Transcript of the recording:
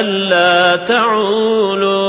أَلَّا تَعُولُوا.